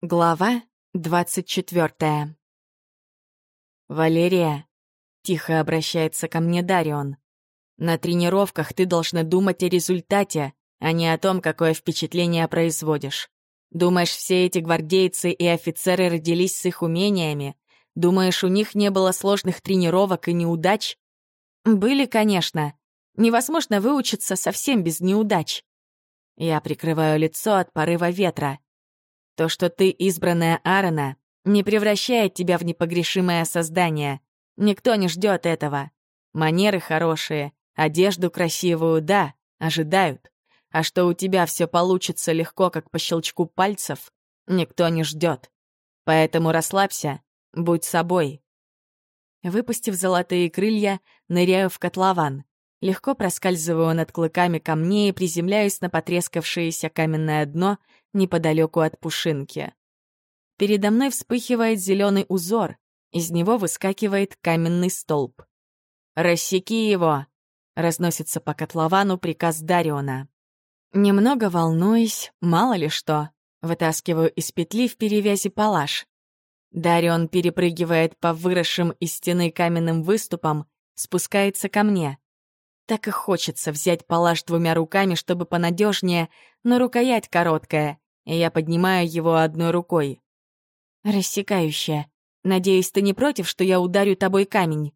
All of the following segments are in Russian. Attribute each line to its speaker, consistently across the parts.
Speaker 1: Глава двадцать четвертая. «Валерия», — тихо обращается ко мне Дарион, «на тренировках ты должна думать о результате, а не о том, какое впечатление производишь. Думаешь, все эти гвардейцы и офицеры родились с их умениями? Думаешь, у них не было сложных тренировок и неудач? Были, конечно. Невозможно выучиться совсем без неудач. Я прикрываю лицо от порыва ветра. То, что ты избранная Аарона, не превращает тебя в непогрешимое создание. Никто не ждет этого. Манеры хорошие, одежду красивую, да, ожидают. А что у тебя все получится легко, как по щелчку пальцев, никто не ждет. Поэтому расслабься, будь собой. Выпустив золотые крылья, ныряю в котлован. Легко проскальзываю над клыками камней и приземляюсь на потрескавшееся каменное дно неподалеку от пушинки. Передо мной вспыхивает зеленый узор, из него выскакивает каменный столб. «Рассеки его!» — разносится по котловану приказ Дариона. Немного волнуюсь, мало ли что. Вытаскиваю из петли в перевязи палаш. Дарион перепрыгивает по выросшим из стены каменным выступам, спускается ко мне. Так и хочется взять палаш двумя руками, чтобы понадежнее, но рукоять короткая, и я поднимаю его одной рукой. Рассекающая. Надеюсь, ты не против, что я ударю тобой камень?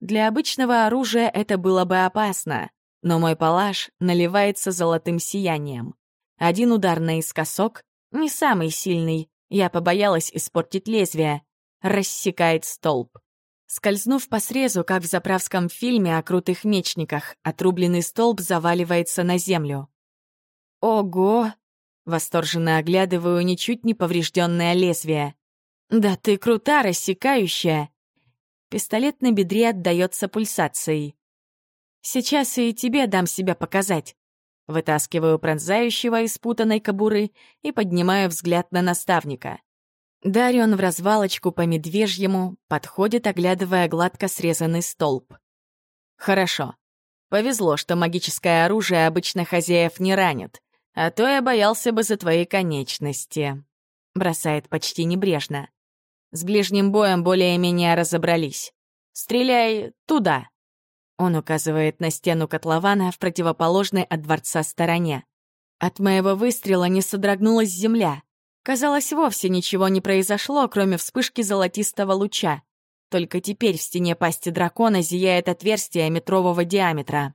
Speaker 1: Для обычного оружия это было бы опасно, но мой палаш наливается золотым сиянием. Один удар наискосок, не самый сильный, я побоялась испортить лезвие, рассекает столб. Скользнув по срезу, как в заправском фильме о крутых мечниках, отрубленный столб заваливается на землю. «Ого!» — восторженно оглядываю ничуть не поврежденное лезвие. «Да ты крута, рассекающая!» Пистолет на бедре отдается пульсацией. «Сейчас и тебе дам себя показать». Вытаскиваю пронзающего из путанной кобуры и поднимаю взгляд на наставника. Дарион в развалочку по медвежьему подходит, оглядывая гладко срезанный столб. «Хорошо. Повезло, что магическое оружие обычно хозяев не ранит, а то я боялся бы за твои конечности», — бросает почти небрежно. «С ближним боем более-менее разобрались. Стреляй туда!» Он указывает на стену котлована в противоположной от дворца стороне. От моего выстрела не содрогнулась земля — Казалось, вовсе ничего не произошло, кроме вспышки золотистого луча. Только теперь в стене пасти дракона зияет отверстие метрового диаметра.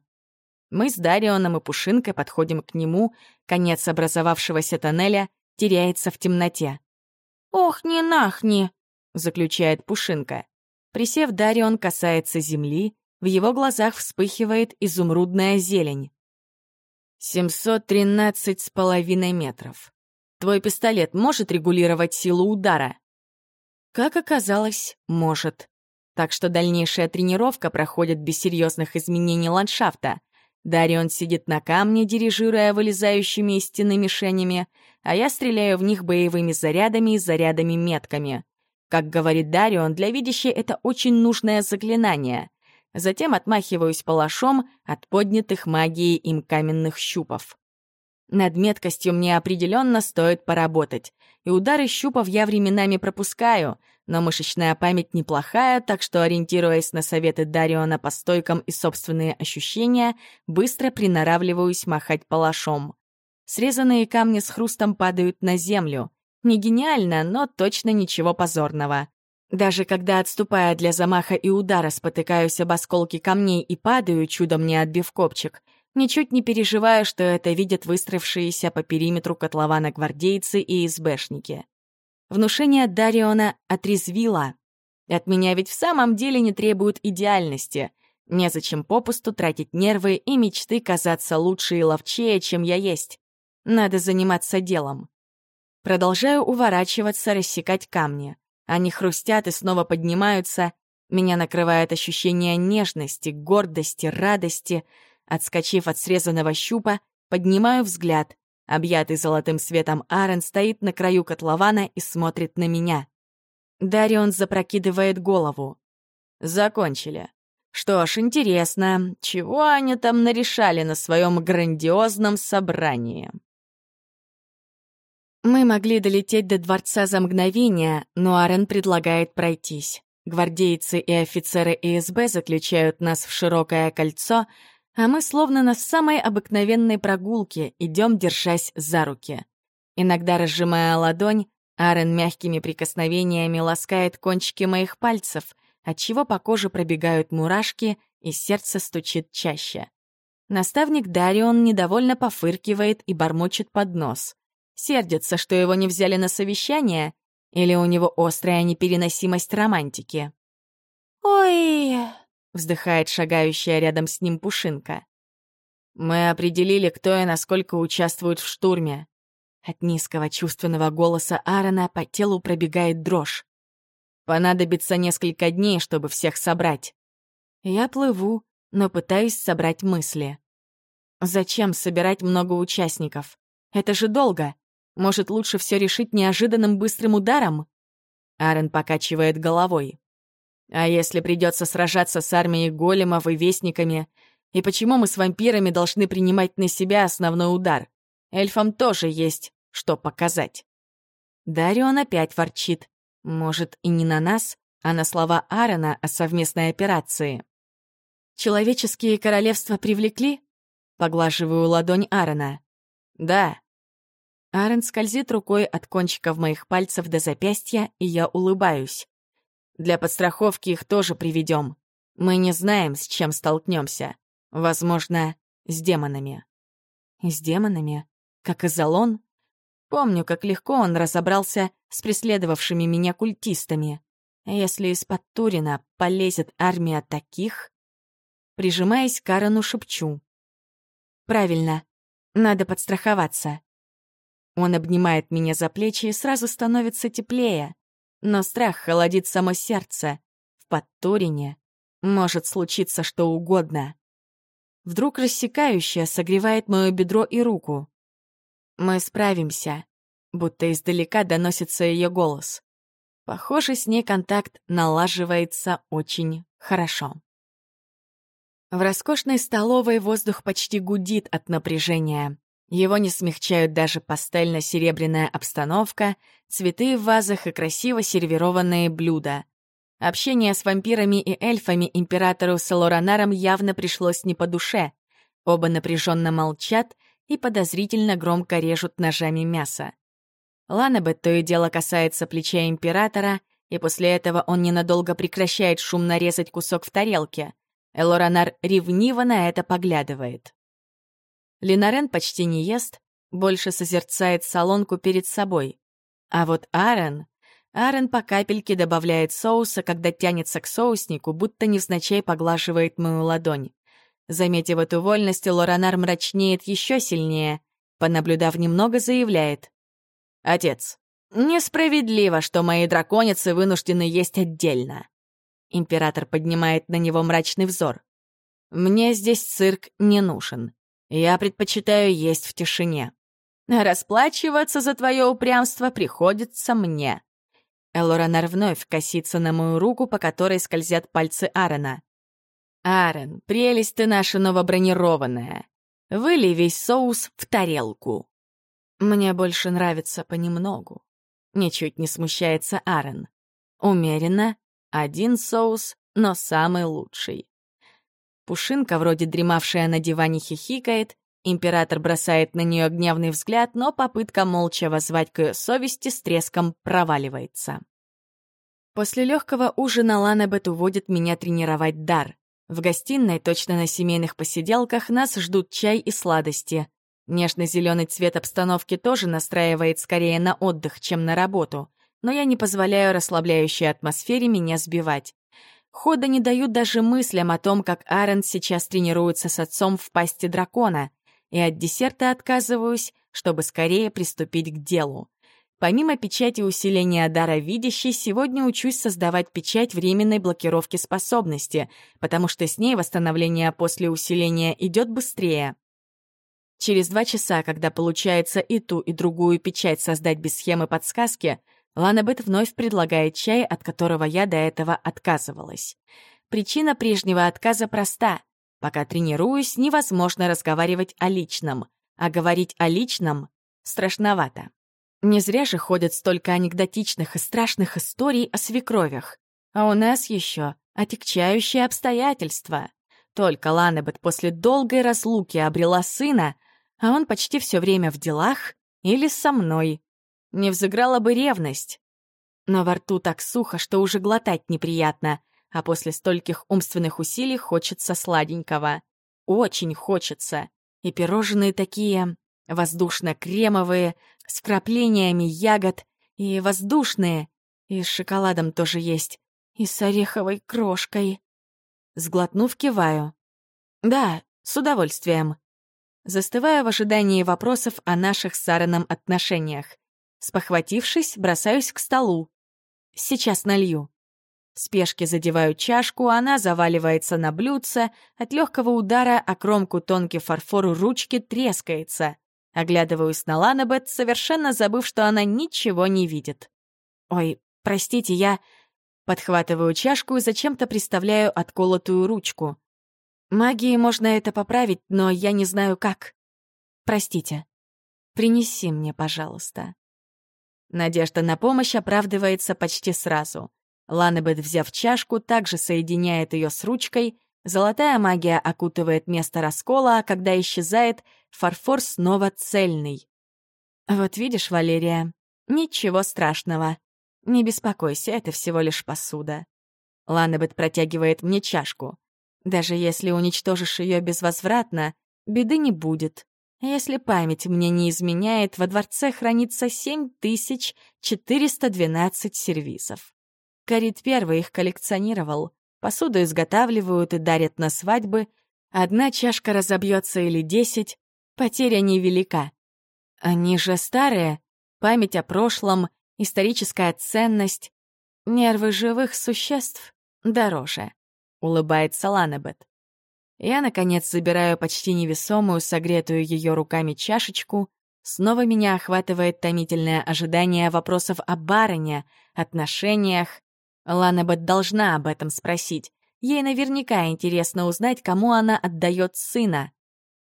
Speaker 1: Мы с Дарионом и Пушинкой подходим к нему, конец образовавшегося тоннеля теряется в темноте. «Ох, не нахни!» — заключает Пушинка. Присев, Дарион касается земли, в его глазах вспыхивает изумрудная зелень. «Семьсот тринадцать с половиной метров. Твой пистолет может регулировать силу удара? Как оказалось, может. Так что дальнейшая тренировка проходит без серьезных изменений ландшафта. Дарион сидит на камне, дирижируя вылезающими из стены мишенями, а я стреляю в них боевыми зарядами и зарядами-метками. Как говорит Дарион, для видящей это очень нужное заклинание. Затем отмахиваюсь палашом от поднятых магией им каменных щупов. Над меткостью мне определенно стоит поработать. И удары щупов я временами пропускаю, но мышечная память неплохая, так что, ориентируясь на советы Дариона по стойкам и собственные ощущения, быстро приноравливаюсь махать палашом. Срезанные камни с хрустом падают на землю. Не гениально, но точно ничего позорного. Даже когда, отступая для замаха и удара, спотыкаюсь об осколки камней и падаю, чудом не отбив копчик — ничуть не переживая, что это видят выстроившиеся по периметру котлована гвардейцы и СБшники. Внушение Дариона отрезвило. От меня ведь в самом деле не требуют идеальности. Незачем попусту тратить нервы и мечты казаться лучше и ловчее, чем я есть. Надо заниматься делом. Продолжаю уворачиваться, рассекать камни. Они хрустят и снова поднимаются. Меня накрывает ощущение нежности, гордости, радости — Отскочив от срезанного щупа, поднимаю взгляд. Объятый золотым светом Аарон стоит на краю котлована и смотрит на меня. Дарион запрокидывает голову. Закончили. Что ж, интересно, чего они там нарешали на своем грандиозном собрании? Мы могли долететь до дворца за мгновение, но Арен предлагает пройтись. Гвардейцы и офицеры ИСБ заключают нас в широкое кольцо, а мы словно на самой обыкновенной прогулке идем, держась за руки. Иногда, разжимая ладонь, Арен мягкими прикосновениями ласкает кончики моих пальцев, отчего по коже пробегают мурашки и сердце стучит чаще. Наставник Дарион недовольно пофыркивает и бормочет под нос. Сердится, что его не взяли на совещание, или у него острая непереносимость романтики.
Speaker 2: «Ой!»
Speaker 1: — вздыхает шагающая рядом с ним Пушинка. «Мы определили, кто и насколько участвует в штурме». От низкого чувственного голоса Аарона по телу пробегает дрожь. Понадобится несколько дней, чтобы всех собрать. Я плыву, но пытаюсь собрать мысли. Зачем собирать много участников? Это же долго. Может, лучше все решить неожиданным быстрым ударом? Аарон покачивает головой. А если придется сражаться с армией големов и вестниками? И почему мы с вампирами должны принимать на себя основной удар? Эльфам тоже есть что показать. Дарион опять ворчит. Может, и не на нас, а на слова Аарона о совместной операции. «Человеческие королевства привлекли?» Поглаживаю ладонь Аарона. «Да». Аарон скользит рукой от кончиков моих пальцев до запястья, и я улыбаюсь. Для подстраховки их тоже приведем. Мы не знаем, с чем столкнемся. Возможно, с демонами. С демонами? Как Изолон? Помню, как легко он разобрался с преследовавшими меня культистами. Если из-под Турина полезет армия таких... Прижимаясь к Карену, шепчу. «Правильно. Надо подстраховаться». Он обнимает меня за плечи и сразу становится теплее. Но страх холодит само сердце. В подтурине может случиться что угодно. Вдруг рассекающая согревает мое бедро и руку. «Мы справимся», будто издалека доносится ее голос. Похоже, с ней контакт налаживается очень хорошо. В роскошной столовой воздух почти гудит от напряжения. Его не смягчают даже пастельно-серебряная обстановка, цветы в вазах и красиво сервированные блюда. Общение с вампирами и эльфами императору Салоранаром явно пришлось не по душе. Оба напряженно молчат и подозрительно громко режут ножами мясо. Ланабет то и дело касается плеча императора, и после этого он ненадолго прекращает шумно резать кусок в тарелке. Элоранар ревниво на это поглядывает. Линарен почти не ест, больше созерцает солонку перед собой. А вот Аарон... Аарон по капельке добавляет соуса, когда тянется к соуснику, будто невзначай поглаживает мою ладонь. Заметив эту вольность, Лоранар мрачнеет еще сильнее. Понаблюдав немного, заявляет. «Отец, несправедливо, что мои драконицы вынуждены есть отдельно». Император поднимает на него мрачный взор. «Мне здесь цирк не нужен. Я предпочитаю есть в тишине. Расплачиваться за твое упрямство приходится мне. Элоранар вновь косится на мою руку, по которой скользят пальцы Аарона. «Аарон, прелесть ты наша новобронированная. Вылей весь соус в тарелку». Мне больше нравится понемногу. Ничуть не смущается Аарон. Умеренно, один соус, но самый лучший. Пушинка, вроде дремавшая на диване, хихикает. Император бросает на нее гневный взгляд, но попытка молча воззвать к ее совести с треском проваливается. После легкого ужина Ланебет уводит меня тренировать дар. В гостиной, точно на семейных посиделках, нас ждут чай и сладости. Нежно-зеленый цвет обстановки тоже настраивает скорее на отдых, чем на работу, но я не позволяю расслабляющей атмосфере меня сбивать. Хода не дают даже мыслям о том, как Аарон сейчас тренируется с отцом в пасти дракона, и от десерта отказываюсь, чтобы скорее приступить к делу. Помимо печати усиления дара видящей, сегодня учусь создавать печать временной блокировки способности, потому что с ней восстановление после усиления идет быстрее. Через два часа, когда получается и ту, и другую печать создать без схемы подсказки, Ланабет вновь предлагает чай, от которого я до этого отказывалась. Причина прежнего отказа проста. Пока тренируюсь, невозможно разговаривать о личном, а говорить о личном страшновато. Не зря же ходят столько анекдотичных и страшных историй о свекровях. А у нас еще отягчающие обстоятельства. Только Ланебет после долгой разлуки обрела сына, а он почти все время в делах или со мной. Не взыграла бы ревность. Но во рту так сухо, что уже глотать неприятно, а после стольких умственных усилий хочется сладенького. Очень хочется. И пирожные такие воздушно-кремовые, с краплениями ягод, и воздушные, и с шоколадом тоже есть, и с ореховой крошкой. Сглотнув, киваю. Да, с удовольствием. Застываю в ожидании вопросов о наших с Сараном отношениях. Спохватившись, бросаюсь к столу. Сейчас налью. В спешке задеваю чашку, она заваливается на блюдце, от легкого удара о кромку тонкий фарфор ручки трескается. Оглядываюсь на Ланабет, совершенно забыв, что она ничего не видит. «Ой, простите, я...» Подхватываю чашку и зачем-то приставляю отколотую ручку. Магией можно это поправить, но я не знаю как. Простите. Принеси мне, пожалуйста. Надежда на помощь оправдывается почти сразу. Ланебет, взяв чашку, также соединяет ее с ручкой, золотая магия окутывает место раскола, а когда исчезает, фарфор снова цельный. Вот видишь, Валерия, ничего страшного. Не беспокойся, это всего лишь посуда. Ланебет протягивает мне чашку. Даже если уничтожишь ее безвозвратно, беды не будет. Если память мне не изменяет, во дворце хранится 7412 сервизов. Карит первый их коллекционировал. Посуду изготавливают и дарят на свадьбы. Одна чашка разобьется или десять, потеря невелика. Они же старые, память о прошлом — историческая ценность. Нервы живых существ дороже, — улыбается Ланебет. Я, наконец, забираю почти невесомую, согретую ее руками чашечку. Снова меня охватывает томительное ожидание вопросов о барыне, отношениях. Ланебет должна об этом спросить. Ей наверняка интересно узнать, кому она отдает сына.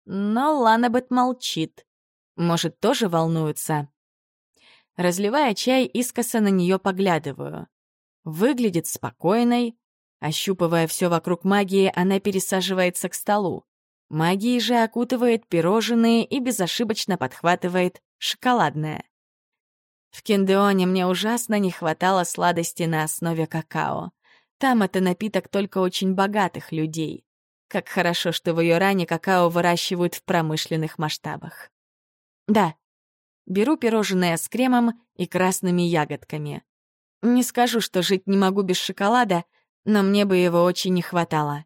Speaker 1: Но Ланебет молчит. Может, тоже волнуется? Разливая чай, искоса на нее поглядываю. Выглядит спокойной. Ощупывая все вокруг магии, она пересаживается к столу. Магией же окутывает пирожные и безошибочно подхватывает шоколадное. В Кендеоне мне ужасно не хватало сладости на основе какао. Там это напиток только очень богатых людей. Как хорошо, что в ее ране какао выращивают в промышленных масштабах. Да, Беру пирожное с кремом и красными ягодками. Не скажу, что жить не могу без шоколада, но мне бы его очень не хватало.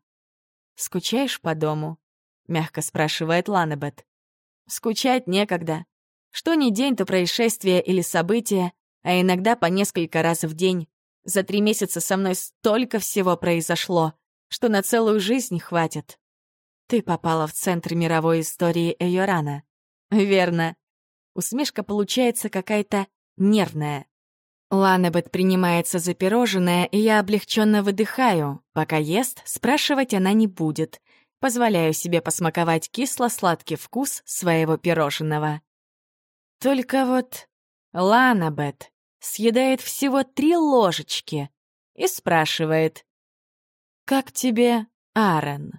Speaker 1: «Скучаешь по дому?» — мягко спрашивает Ланебет. «Скучать некогда. Что ни день, то происшествие или событие, а иногда по несколько раз в день. За три месяца со мной столько всего произошло, что на целую жизнь хватит. Ты попала в центр мировой истории Эйорана. Верно. Усмешка получается какая-то нервная. Ланебет принимается за пирожное, и я облегченно выдыхаю. Пока ест, спрашивать она не будет. Позволяю себе посмаковать кисло-сладкий вкус своего пирожного. Только вот Ланабет съедает всего три ложечки и спрашивает. «Как тебе, Аарон?»